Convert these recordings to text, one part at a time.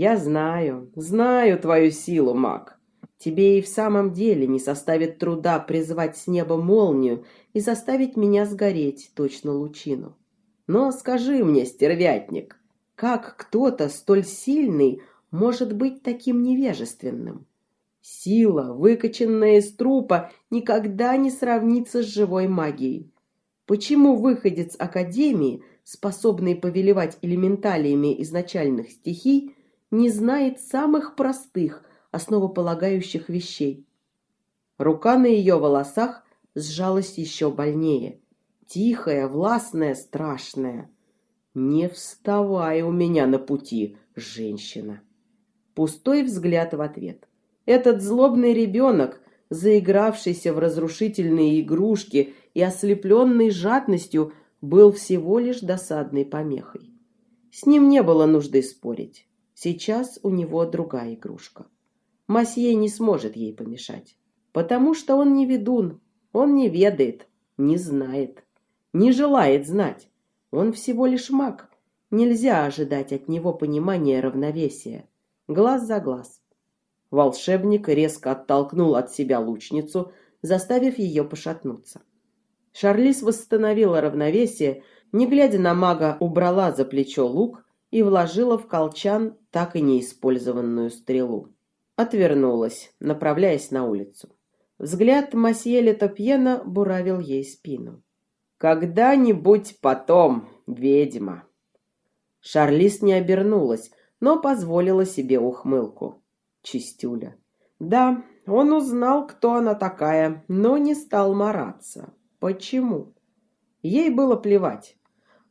Я знаю, знаю твою силу, маг. Тебе и в самом деле не составит труда призвать с неба молнию и заставить меня сгореть, точно лучину. Но скажи мне, стервятник, как кто-то столь сильный может быть таким невежественным? Сила, выкаченная из трупа, никогда не сравнится с живой магией. Почему выходец Академии, способный повелевать элементалиями изначальных стихий, не знает самых простых, основополагающих вещей? Рука на ее волосах сжалась еще больнее. Тихая, властная, страшная. «Не вставай у меня на пути, женщина!» Пустой взгляд в ответ. Этот злобный ребенок, заигравшийся в разрушительные игрушки и ослепленный жадностью, был всего лишь досадной помехой. С ним не было нужды спорить. Сейчас у него другая игрушка. Масье не сможет ей помешать, потому что он не ведун, он не ведает, не знает, не желает знать. Он всего лишь маг. Нельзя ожидать от него понимания равновесия. Глаз за глаз. Волшебник резко оттолкнул от себя лучницу, заставив ее пошатнуться. Шарлиз восстановила равновесие, не глядя на мага, убрала за плечо лук и вложила в колчан так и неиспользованную стрелу. Отвернулась, направляясь на улицу. Взгляд Масьеля Топьена буравил ей спину. «Когда-нибудь потом, ведьма!» Шарлиз не обернулась, но позволила себе ухмылку. Чистюля. Да, он узнал, кто она такая, но не стал мараться. Почему? Ей было плевать.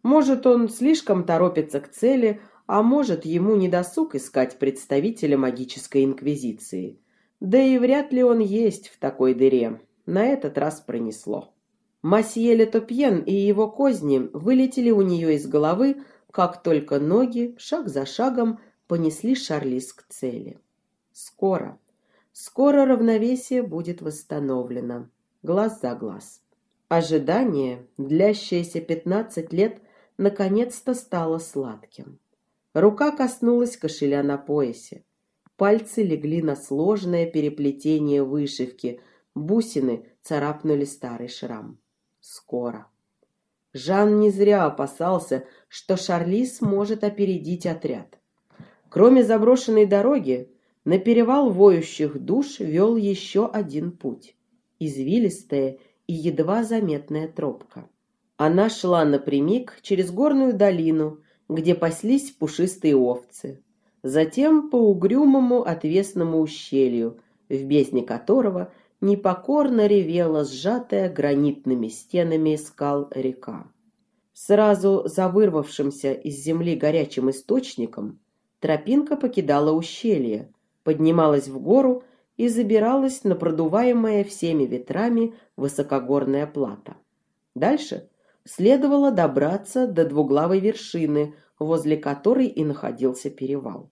Может, он слишком торопится к цели, а может, ему не досуг искать представителя магической инквизиции. Да и вряд ли он есть в такой дыре. На этот раз пронесло. Масье Летопьен и его козни вылетели у нее из головы, как только ноги, шаг за шагом, понесли Шарлиз к цели. Скоро, скоро равновесие будет восстановлено, глаз за глаз. Ожидание, длящееся пятнадцать лет, наконец-то стало сладким. Рука коснулась кошеля на поясе. Пальцы легли на сложное переплетение вышивки, бусины царапнули старый шрам. Скоро. Жан не зря опасался, что Шарли сможет опередить отряд. Кроме заброшенной дороги, на перевал воющих душ вел еще один путь. Извилистая и едва заметная тропка. Она шла напрямик через горную долину, где паслись пушистые овцы. Затем по угрюмому отвесному ущелью, в бездне которого непокорно ревела сжатая гранитными стенами скал река. Сразу за вырвавшимся из земли горячим источником тропинка покидала ущелье, поднималась в гору и забиралась на продуваемое всеми ветрами высокогорное плато. Дальше следовало добраться до двуглавой вершины, возле которой и находился перевал.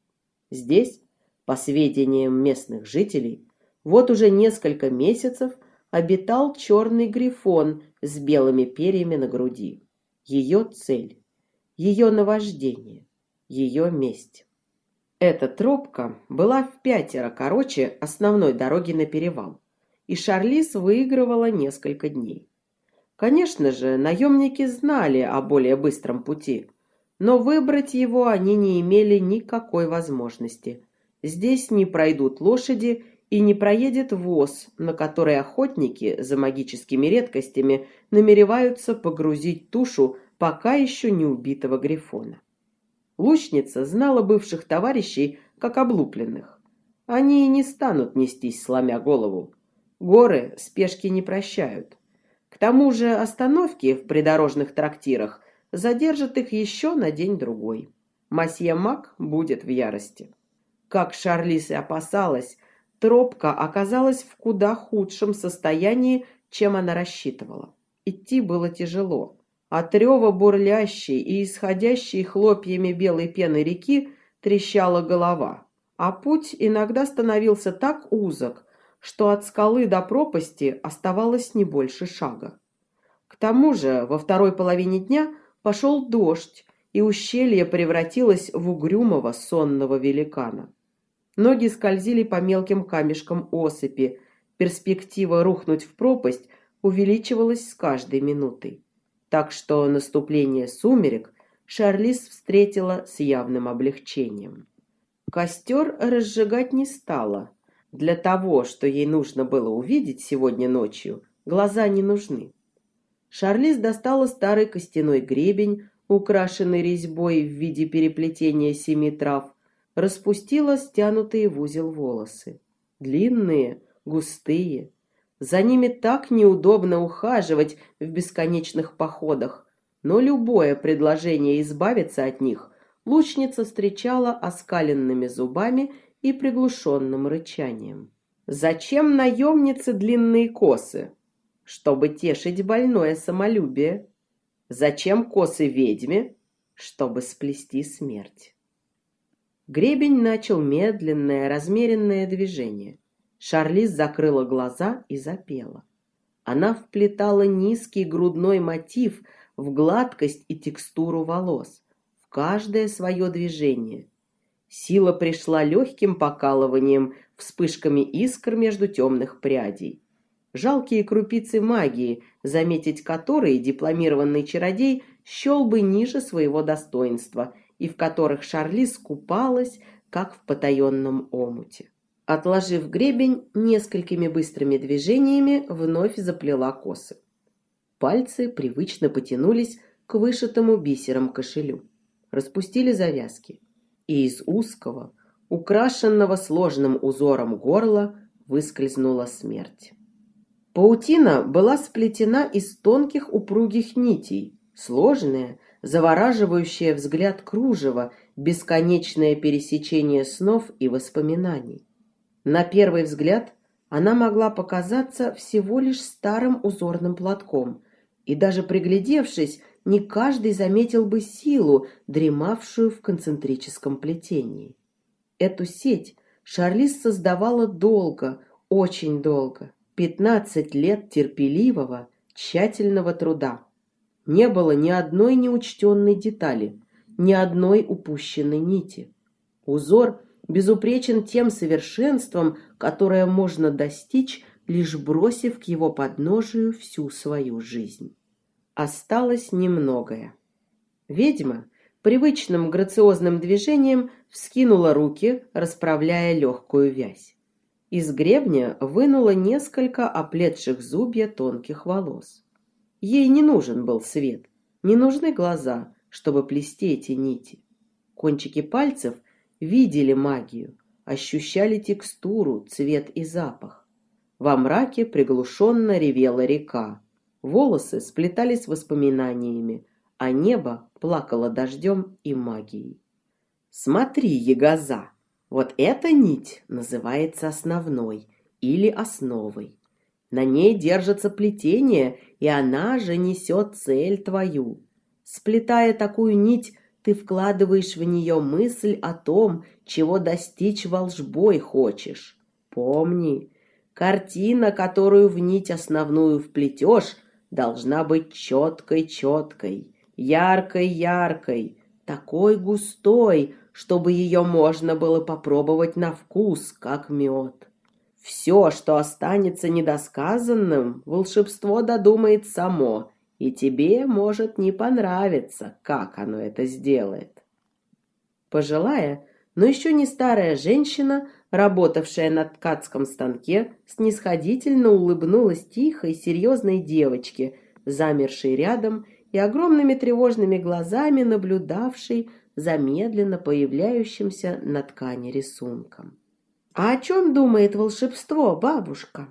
Здесь, по сведениям местных жителей, вот уже несколько месяцев обитал черный грифон с белыми перьями на груди. Ее цель, ее наваждение, ее месть. Эта тропка была в пятеро короче основной дороги на перевал, и Шарлиз выигрывала несколько дней. Конечно же, наемники знали о более быстром пути, но выбрать его они не имели никакой возможности. Здесь не пройдут лошади и не проедет воз, на который охотники за магическими редкостями намереваются погрузить тушу пока еще не убитого грифона. Лучница знала бывших товарищей как облупленных. Они и не станут нестись, сломя голову. Горы спешки не прощают. К тому же остановки в придорожных трактирах задержат их еще на день-другой. Масье Мак будет в ярости. Как Шарлиз и опасалась, тропка оказалась в куда худшем состоянии, чем она рассчитывала. Идти было тяжело. От рева бурлящей и исходящей хлопьями белой пены реки трещала голова, а путь иногда становился так узок, что от скалы до пропасти оставалось не больше шага. К тому же во второй половине дня пошел дождь, и ущелье превратилось в угрюмого сонного великана. Ноги скользили по мелким камешкам осыпи, перспектива рухнуть в пропасть увеличивалась с каждой минутой. Так что наступление сумерек Шарлиз встретила с явным облегчением. Костер разжигать не стала. Для того, что ей нужно было увидеть сегодня ночью, глаза не нужны. Шарлиз достала старый костяной гребень, украшенный резьбой в виде переплетения семи трав, распустила стянутые в узел волосы. Длинные, густые. За ними так неудобно ухаживать в бесконечных походах, но любое предложение избавиться от них лучница встречала оскаленными зубами и приглушенным рычанием. Зачем наемнице длинные косы? Чтобы тешить больное самолюбие. Зачем косы ведьме? Чтобы сплести смерть. Гребень начал медленное, размеренное движение. Шарлиз закрыла глаза и запела. Она вплетала низкий грудной мотив в гладкость и текстуру волос, в каждое свое движение. Сила пришла легким покалыванием, вспышками искр между темных прядей. Жалкие крупицы магии, заметить которые дипломированный чародей счел бы ниже своего достоинства, и в которых Шарлиз купалась, как в потаенном омуте. Отложив гребень, несколькими быстрыми движениями вновь заплела косы. Пальцы привычно потянулись к вышитому бисером кошелю. Распустили завязки. И из узкого, украшенного сложным узором горла, выскользнула смерть. Паутина была сплетена из тонких упругих нитей, сложная, завораживающая взгляд кружева, бесконечное пересечение снов и воспоминаний. На первый взгляд она могла показаться всего лишь старым узорным платком, и даже приглядевшись, не каждый заметил бы силу, дремавшую в концентрическом плетении. Эту сеть Шарлиз создавала долго, очень долго, пятнадцать лет терпеливого, тщательного труда. Не было ни одной неучтенной детали, ни одной упущенной нити. Узор безупречен тем совершенством, которое можно достичь, лишь бросив к его подножию всю свою жизнь. Осталось немногое. Ведьма привычным грациозным движением вскинула руки, расправляя легкую вязь. Из гребня вынула несколько оплетших зубья тонких волос. Ей не нужен был свет, не нужны глаза, чтобы плести эти нити. Кончики пальцев видели магию, ощущали текстуру, цвет и запах. Во мраке приглушенно ревела река. Волосы сплетались воспоминаниями, а небо плакало дождем и магией. Смотри, Ягоза, вот эта нить называется основной или основой. На ней держится плетение, и она же несет цель твою. Сплетая такую нить, ты вкладываешь в нее мысль о том, чего достичь волжбой хочешь. Помни, картина, которую в нить основную вплетешь, должна быть четкой-четкой, яркой-яркой, такой густой, чтобы ее можно было попробовать на вкус, как мед. Все, что останется недосказанным, волшебство додумает само, и тебе может не понравиться, как оно это сделает. Пожилая, но еще не старая женщина, работавшая на ткацком станке, снисходительно улыбнулась тихой, серьезной девочке, замершей рядом и огромными тревожными глазами наблюдавшей за медленно появляющимся на ткани рисунком. «А о чем думает волшебство, бабушка?»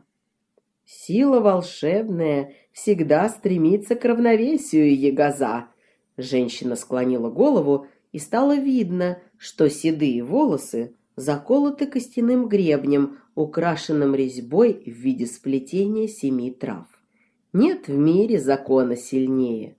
Сила волшебная всегда стремится к равновесию, Ягоза. Женщина склонила голову, и стало видно, что седые волосы заколоты костяным гребнем, украшенным резьбой в виде сплетения семи трав. Нет в мире закона сильнее.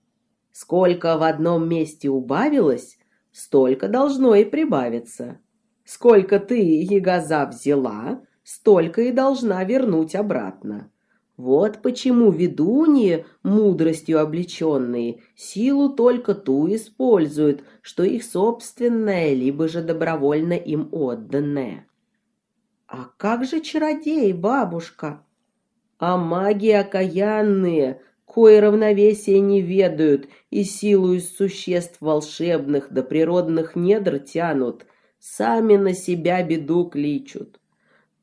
Сколько в одном месте убавилось, столько должно и прибавиться. Сколько ты, Ягоза, взяла, столько и должна вернуть обратно. Вот почему ведуньи, мудростью облеченные, силу только ту используют, что их собственная, либо же добровольно им отданная. А как же чародеи, бабушка? А маги окаянные, кои равновесия не ведают и силу из существ волшебных до природных недр тянут, сами на себя беду кличут.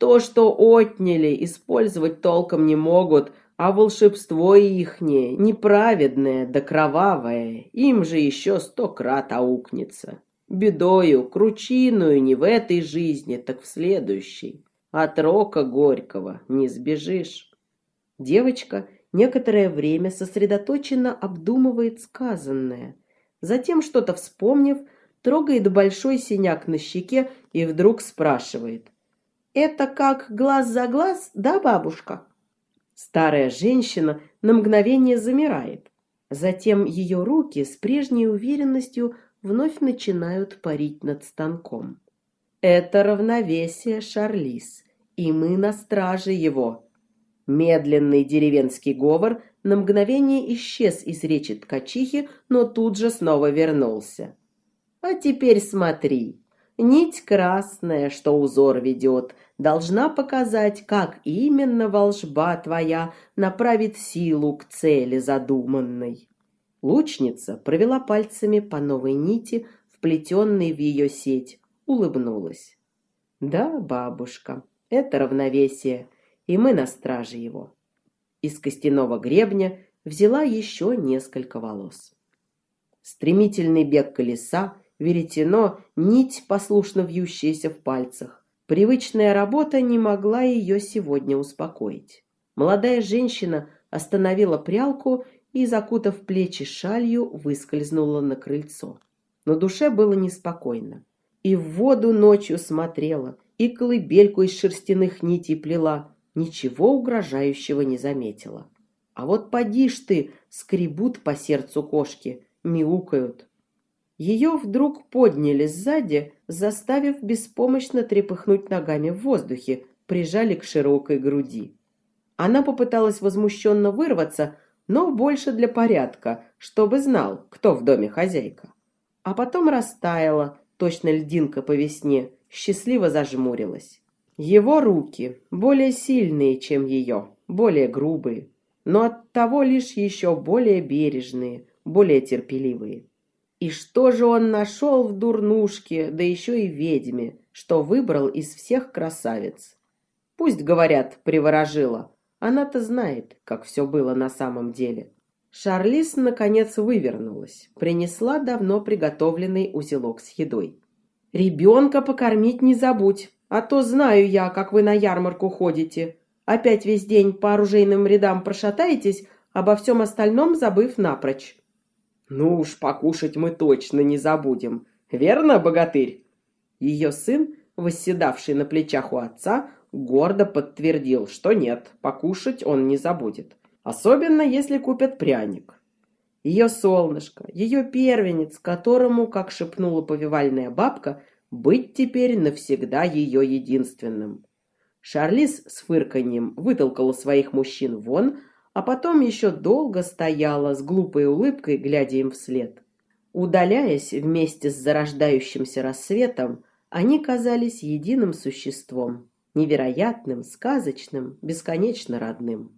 То, что отняли, использовать толком не могут, а волшебство ихнее, неправедное да кровавое, им же еще сто крат аукнется. Бедою, кручиную не в этой жизни, так в следующей. От рока горького не сбежишь. Девочка некоторое время сосредоточенно обдумывает сказанное. Затем, что-то вспомнив, трогает большой синяк на щеке и вдруг спрашивает. Это как глаз за глаз, да, бабушка? Старая женщина на мгновение замирает. Затем ее руки с прежней уверенностью вновь начинают парить над станком. Это равновесие, Шарлиз, и мы на страже его. Медленный деревенский говор на мгновение исчез из речи ткачихи, но тут же снова вернулся. А теперь смотри. Нить красная, что узор ведет, должна показать, как именно волжба твоя направит силу к цели задуманной. Лучница провела пальцами по новой нити, вплетенной в ее сеть, улыбнулась. Да, бабушка, это равновесие, и мы на страже его. Из костяного гребня взяла еще несколько волос. Стремительный бег колеса, веретено, нить, послушно вьющаяся в пальцах. Привычная работа не могла ее сегодня успокоить. Молодая женщина остановила прялку и, закутав плечи шалью, выскользнула на крыльцо. На душе было неспокойно. И в воду ночью смотрела, и колыбельку из шерстяных нитей плела, ничего угрожающего не заметила. А вот поди ж ты, скребут по сердцу кошки, мяукают. Ее вдруг подняли сзади, заставив беспомощно трепыхнуть ногами в воздухе, прижали к широкой груди. Она попыталась возмущенно вырваться, но больше для порядка, чтобы знал, кто в доме хозяйка. А потом растаяла, точно льдинка по весне, счастливо зажмурилась. Его руки, более сильные, чем ее, более грубые, но оттого лишь еще более бережные, более терпеливые. И что же он нашел в дурнушке, да еще и ведьме, что выбрал из всех красавиц? Пусть, говорят, приворожила. Она-то знает, как все было на самом деле. Шарлиз, наконец, вывернулась, принесла давно приготовленный узелок с едой. «Ребенка покормить не забудь, а то знаю я, как вы на ярмарку ходите. Опять весь день по оружейным рядам прошатаетесь, обо всем остальном забыв напрочь». Ну уж покушать мы точно не забудем. Верно, богатырь? Ее сын, восседавший на плечах у отца, гордо подтвердил, что нет, покушать он не забудет. Особенно, если купят пряник. Ее солнышко, ее первенец, которому, как шепнула повивальная бабка, быть теперь навсегда ее единственным. Шарлиз с фырканьем вытолкала своих мужчин вон, а потом еще долго стояла с глупой улыбкой, глядя им вслед. Удаляясь вместе с зарождающимся рассветом, они казались единым существом, невероятным, сказочным, бесконечно родным.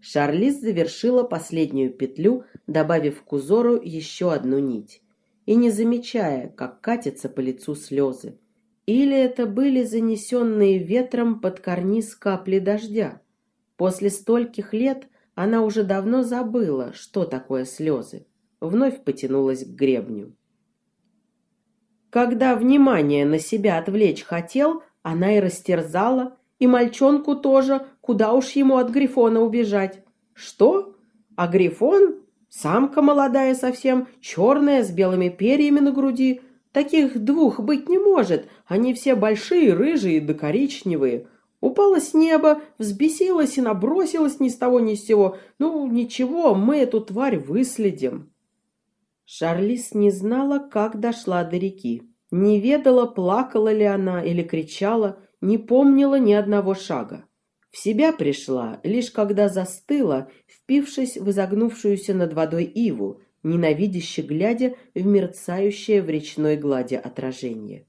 Шарлиз завершила последнюю петлю, добавив к узору еще одну нить, и не замечая, как катятся по лицу слезы. Или это были занесенные ветром под карниз капли дождя? После стольких лет она уже давно забыла, что такое слезы. Вновь потянулась к гребню. Когда внимание на себя отвлечь хотел, она и растерзала, и мальчонку тоже, куда уж ему от Грифона убежать. Что? А Грифон? Самка молодая совсем, черная, с белыми перьями на груди. Таких двух быть не может, они все большие, рыжие да коричневые. Упала с неба, взбесилась и набросилась ни с того ни с сего. Ну, ничего, мы эту тварь выследим. Шарлиз не знала, как дошла до реки. Не ведала, плакала ли она или кричала, не помнила ни одного шага. В себя пришла, лишь когда застыла, впившись в изогнувшуюся над водой иву, ненавидяще глядя в мерцающее в речной глади отражение.